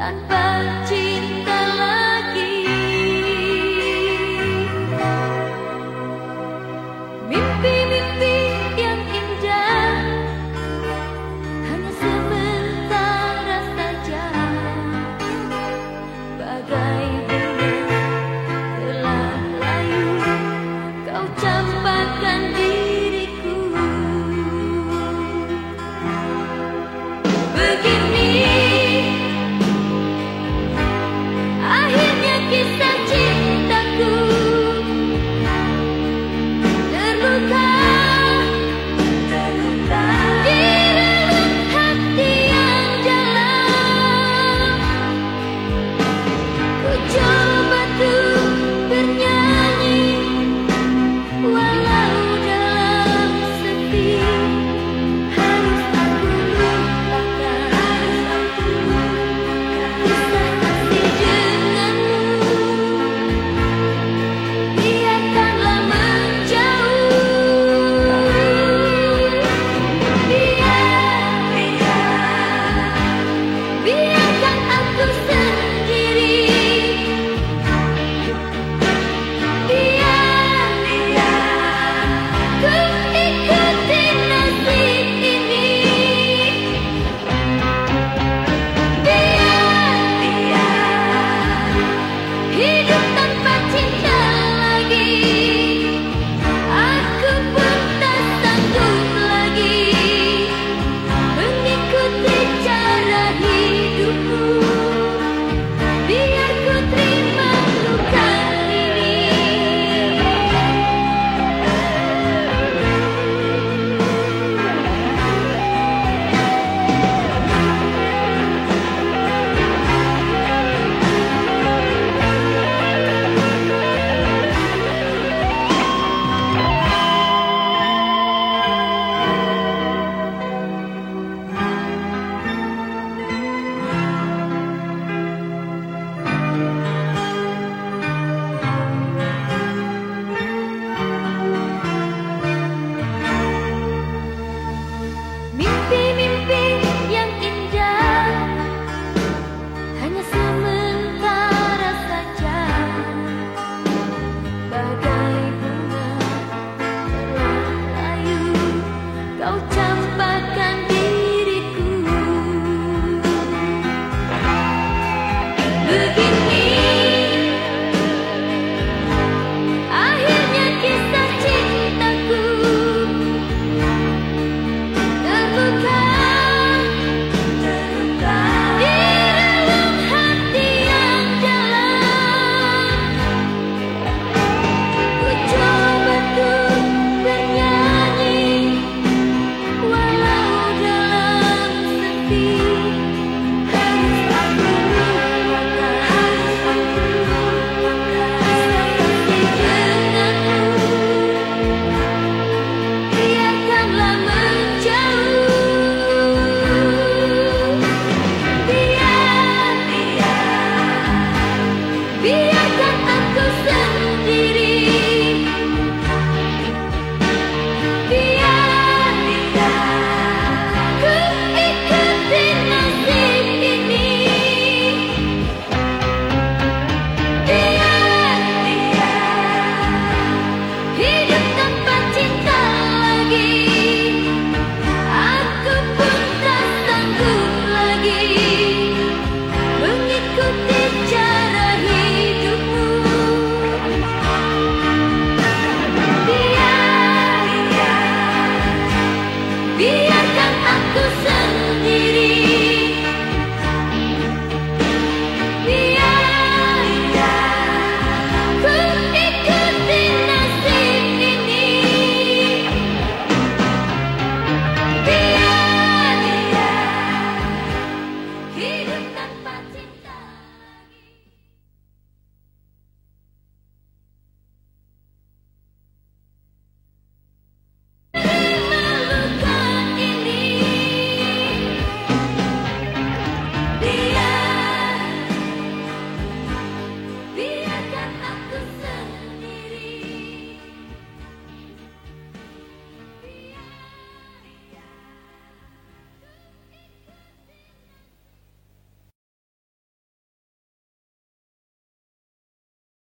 但不知